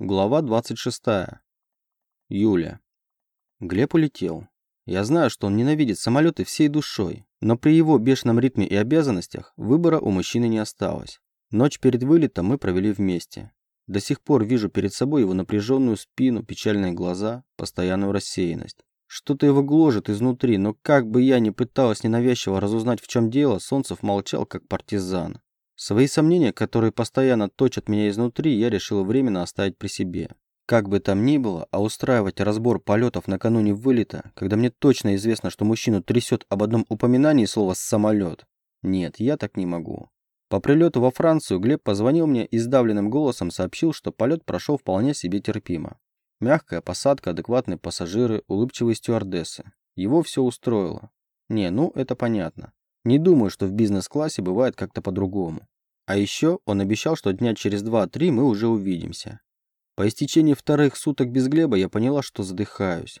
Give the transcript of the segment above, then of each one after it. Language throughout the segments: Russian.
Глава 26. Юля. Глеб улетел. Я знаю, что он ненавидит самолеты всей душой, но при его бешеном ритме и обязанностях выбора у мужчины не осталось. Ночь перед вылетом мы провели вместе. До сих пор вижу перед собой его напряженную спину, печальные глаза, постоянную рассеянность. Что-то его гложет изнутри, но как бы я ни пыталась ненавязчиво разузнать, в чем дело, Солнцев молчал, как партизан. Свои сомнения, которые постоянно точат меня изнутри, я решила временно оставить при себе. Как бы там ни было, а устраивать разбор полетов накануне вылета, когда мне точно известно, что мужчину трясет об одном упоминании слова «самолет». Нет, я так не могу. По прилету во Францию Глеб позвонил мне и сдавленным голосом сообщил, что полет прошел вполне себе терпимо. Мягкая посадка, адекватные пассажиры, улыбчивые стюардессы. Его все устроило. Не, ну это понятно. Не думаю, что в бизнес-классе бывает как-то по-другому. А еще он обещал, что дня через два-три мы уже увидимся. По истечении вторых суток без Глеба я поняла, что задыхаюсь.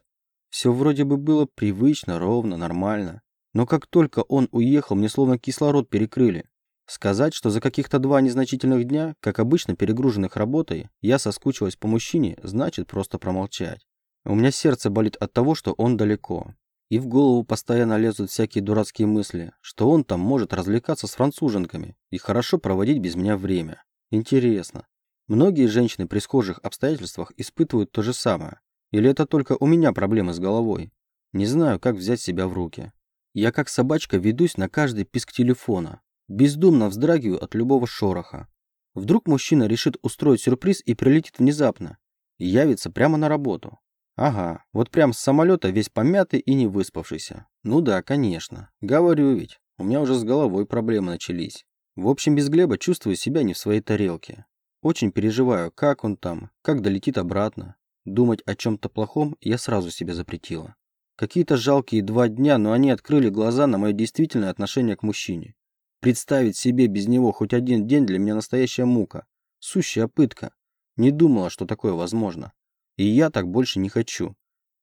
Все вроде бы было привычно, ровно, нормально. Но как только он уехал, мне словно кислород перекрыли. Сказать, что за каких-то два незначительных дня, как обычно перегруженных работой, я соскучилась по мужчине, значит просто промолчать. У меня сердце болит от того, что он далеко. И в голову постоянно лезут всякие дурацкие мысли, что он там может развлекаться с француженками и хорошо проводить без меня время. Интересно, многие женщины при схожих обстоятельствах испытывают то же самое? Или это только у меня проблемы с головой? Не знаю, как взять себя в руки. Я как собачка ведусь на каждый писк телефона. Бездумно вздрагиваю от любого шороха. Вдруг мужчина решит устроить сюрприз и прилетит внезапно. И явится прямо на работу. Ага, вот прям с самолета весь помятый и не выспавшийся. Ну да, конечно. Говорю ведь, у меня уже с головой проблемы начались. В общем, без Глеба чувствую себя не в своей тарелке. Очень переживаю, как он там, как долетит обратно. Думать о чем-то плохом я сразу себе запретила. Какие-то жалкие два дня, но они открыли глаза на мое действительное отношение к мужчине. Представить себе без него хоть один день для меня настоящая мука. Сущая пытка. Не думала, что такое возможно. И я так больше не хочу.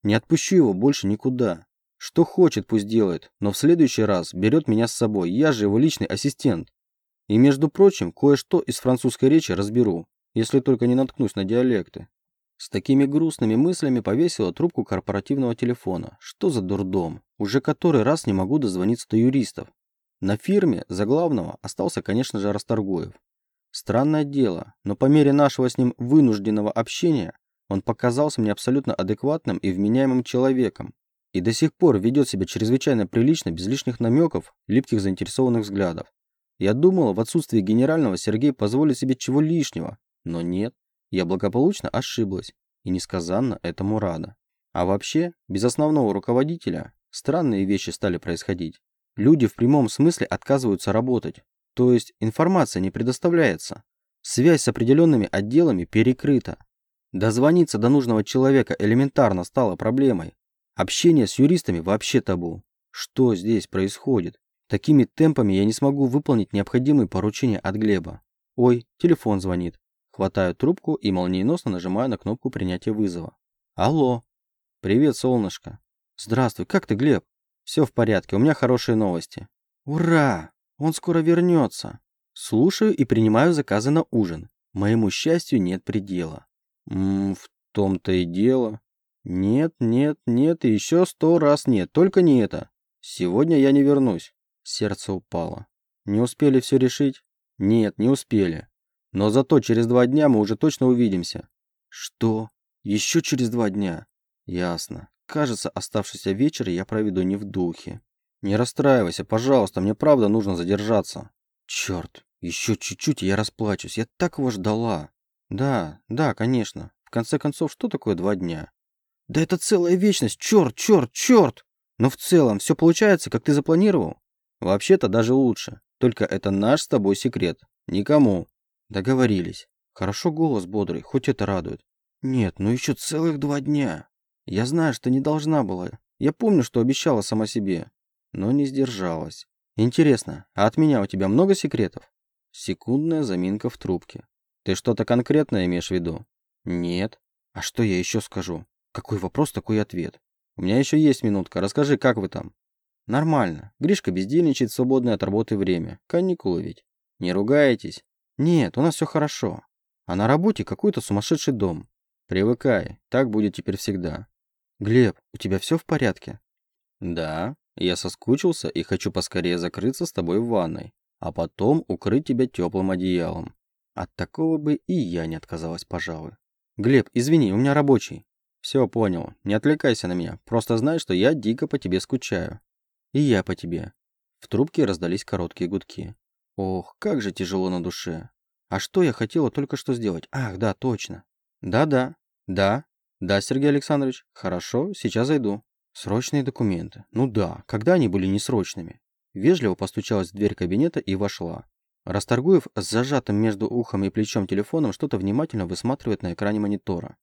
Не отпущу его больше никуда. Что хочет, пусть делает, но в следующий раз берет меня с собой, я же его личный ассистент. И, между прочим, кое-что из французской речи разберу, если только не наткнусь на диалекты. С такими грустными мыслями повесила трубку корпоративного телефона. Что за дурдом? Уже который раз не могу дозвониться до юристов. На фирме за главного остался, конечно же, Расторгуев. Странное дело, но по мере нашего с ним вынужденного общения он показался мне абсолютно адекватным и вменяемым человеком и до сих пор ведет себя чрезвычайно прилично, без лишних намеков, липких заинтересованных взглядов. Я думал, в отсутствии генерального Сергей позволит себе чего лишнего, но нет. Я благополучно ошиблась и несказанно этому рада. А вообще, без основного руководителя странные вещи стали происходить. Люди в прямом смысле отказываются работать, то есть информация не предоставляется. Связь с определенными отделами перекрыта. Дозвониться до нужного человека элементарно стало проблемой. Общение с юристами вообще табу. Что здесь происходит? Такими темпами я не смогу выполнить необходимые поручения от Глеба. Ой, телефон звонит. Хватаю трубку и молниеносно нажимаю на кнопку принятия вызова. Алло. Привет, солнышко. Здравствуй, как ты, Глеб? Все в порядке, у меня хорошие новости. Ура! Он скоро вернется. Слушаю и принимаю заказы на ужин. Моему счастью нет предела. М в том-то и дело. Нет, нет, нет и еще сто раз нет, только не это. Сегодня я не вернусь. Сердце упало. Не успели все решить? Нет, не успели. Но зато через два дня мы уже точно увидимся. Что? Еще через два дня? Ясно. Кажется, оставшийся вечер я проведу не в духе. Не расстраивайся, пожалуйста, мне правда нужно задержаться. Черт, еще чуть-чуть я расплачусь. Я так его ждала. Да, да, конечно. В конце концов, что такое два дня? Да это целая вечность. Черт, черт, черт. Но в целом все получается, как ты запланировал? Вообще-то даже лучше. Только это наш с тобой секрет. Никому. Договорились. Хорошо голос бодрый, хоть это радует. Нет, ну еще целых два дня. Я знаю, что не должна была. Я помню, что обещала сама себе. Но не сдержалась. Интересно, а от меня у тебя много секретов? Секундная заминка в трубке. Ты что-то конкретное имеешь в виду? Нет. А что я еще скажу? Какой вопрос, такой ответ. У меня еще есть минутка. Расскажи, как вы там? Нормально. Гришка бездельничает свободное от работы время. Каникулы ведь. Не ругаетесь? Нет, у нас все хорошо. А на работе какой-то сумасшедший дом. Привыкай, так будет теперь всегда. Глеб, у тебя все в порядке? Да, я соскучился и хочу поскорее закрыться с тобой в ванной, а потом укрыть тебя теплым одеялом. От такого бы и я не отказалась, пожалуй. Глеб, извини, у меня рабочий. Все, понял. Не отвлекайся на меня. Просто знай, что я дико по тебе скучаю. И я по тебе. В трубке раздались короткие гудки. Ох, как же тяжело на душе. А что я хотела только что сделать? Ах, да, точно. Да-да. Да. Да, Сергей Александрович. Хорошо, сейчас зайду. Срочные документы. Ну да, когда они были несрочными? Вежливо постучалась в дверь кабинета и вошла. Расторгуев с зажатым между ухом и плечом телефоном что-то внимательно высматривает на экране монитора.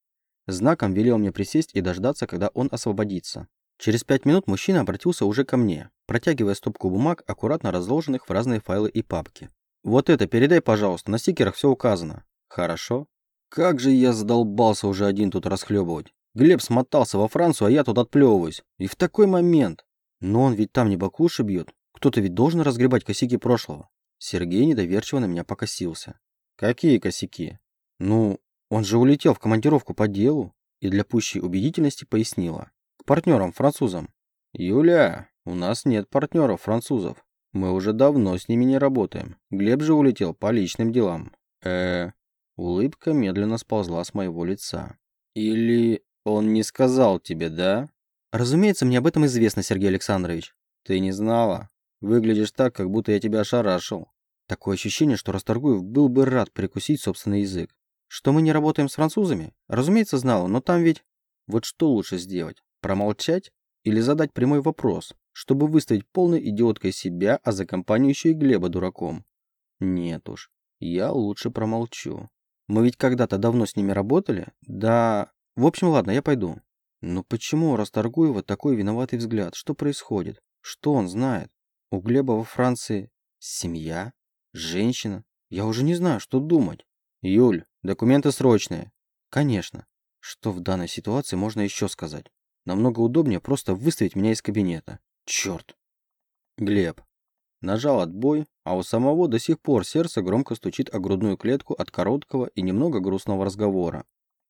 Знаком велел мне присесть и дождаться, когда он освободится. Через пять минут мужчина обратился уже ко мне, протягивая стопку бумаг, аккуратно разложенных в разные файлы и папки. «Вот это передай, пожалуйста, на стикерах все указано». «Хорошо». «Как же я задолбался уже один тут расхлебывать. Глеб смотался во Францию, а я тут отплевываюсь. И в такой момент. Но он ведь там не баклуши бьет. Кто-то ведь должен разгребать косяки прошлого. Сергей недоверчиво на меня покосился. «Какие косяки?» «Ну, он же улетел в командировку по делу» и для пущей убедительности пояснила. «К партнерам, французам». «Юля, у нас нет партнеров французов. Мы уже давно с ними не работаем. Глеб же улетел по личным делам». э Улыбка медленно сползла с моего лица. «Или он не сказал тебе, да?» «Разумеется, мне об этом известно, Сергей Александрович». «Ты не знала?» Выглядишь так, как будто я тебя ошарашил. Такое ощущение, что Расторгуев был бы рад прикусить собственный язык. Что мы не работаем с французами? Разумеется, знал, но там ведь... Вот что лучше сделать? Промолчать? Или задать прямой вопрос, чтобы выставить полной идиоткой себя, а за компанию еще и Глеба дураком? Нет уж, я лучше промолчу. Мы ведь когда-то давно с ними работали? Да... В общем, ладно, я пойду. Но почему у Расторгуева такой виноватый взгляд? Что происходит? Что он знает? У Глеба во Франции семья, женщина. Я уже не знаю, что думать. Юль, документы срочные. Конечно. Что в данной ситуации можно еще сказать? Намного удобнее просто выставить меня из кабинета. Черт. Глеб. Нажал отбой, а у самого до сих пор сердце громко стучит о грудную клетку от короткого и немного грустного разговора.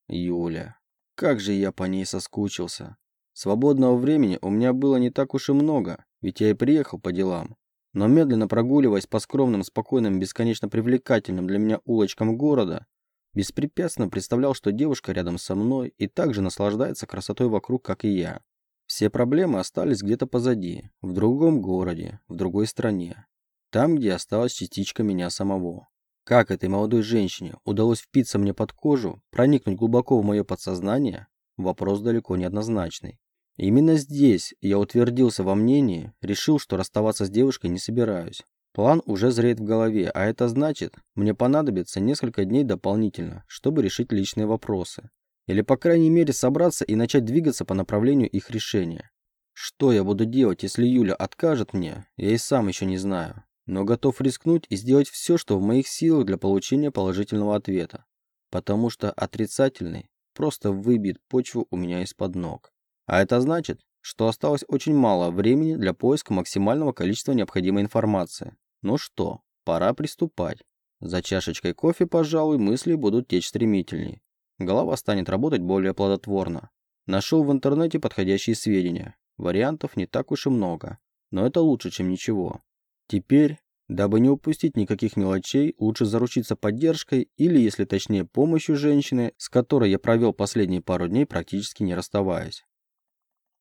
Юля. Как же я по ней соскучился. Свободного времени у меня было не так уж и много, ведь я и приехал по делам. Но медленно прогуливаясь по скромным, спокойным, бесконечно привлекательным для меня улочкам города, беспрепятственно представлял, что девушка рядом со мной и также наслаждается красотой вокруг, как и я. Все проблемы остались где-то позади, в другом городе, в другой стране. Там, где осталась частичка меня самого. Как этой молодой женщине удалось впиться мне под кожу, проникнуть глубоко в мое подсознание, вопрос далеко не однозначный. Именно здесь я утвердился во мнении, решил, что расставаться с девушкой не собираюсь. План уже зреет в голове, а это значит, мне понадобится несколько дней дополнительно, чтобы решить личные вопросы. Или, по крайней мере, собраться и начать двигаться по направлению их решения. Что я буду делать, если Юля откажет мне, я и сам еще не знаю. Но готов рискнуть и сделать все, что в моих силах для получения положительного ответа. Потому что отрицательный просто выбьет почву у меня из-под ног. А это значит, что осталось очень мало времени для поиска максимального количества необходимой информации. Ну что, пора приступать. За чашечкой кофе, пожалуй, мысли будут течь стремительней. Голова станет работать более плодотворно. Нашел в интернете подходящие сведения. Вариантов не так уж и много. Но это лучше, чем ничего. Теперь, дабы не упустить никаких мелочей, лучше заручиться поддержкой или, если точнее, помощью женщины, с которой я провел последние пару дней практически не расставаясь.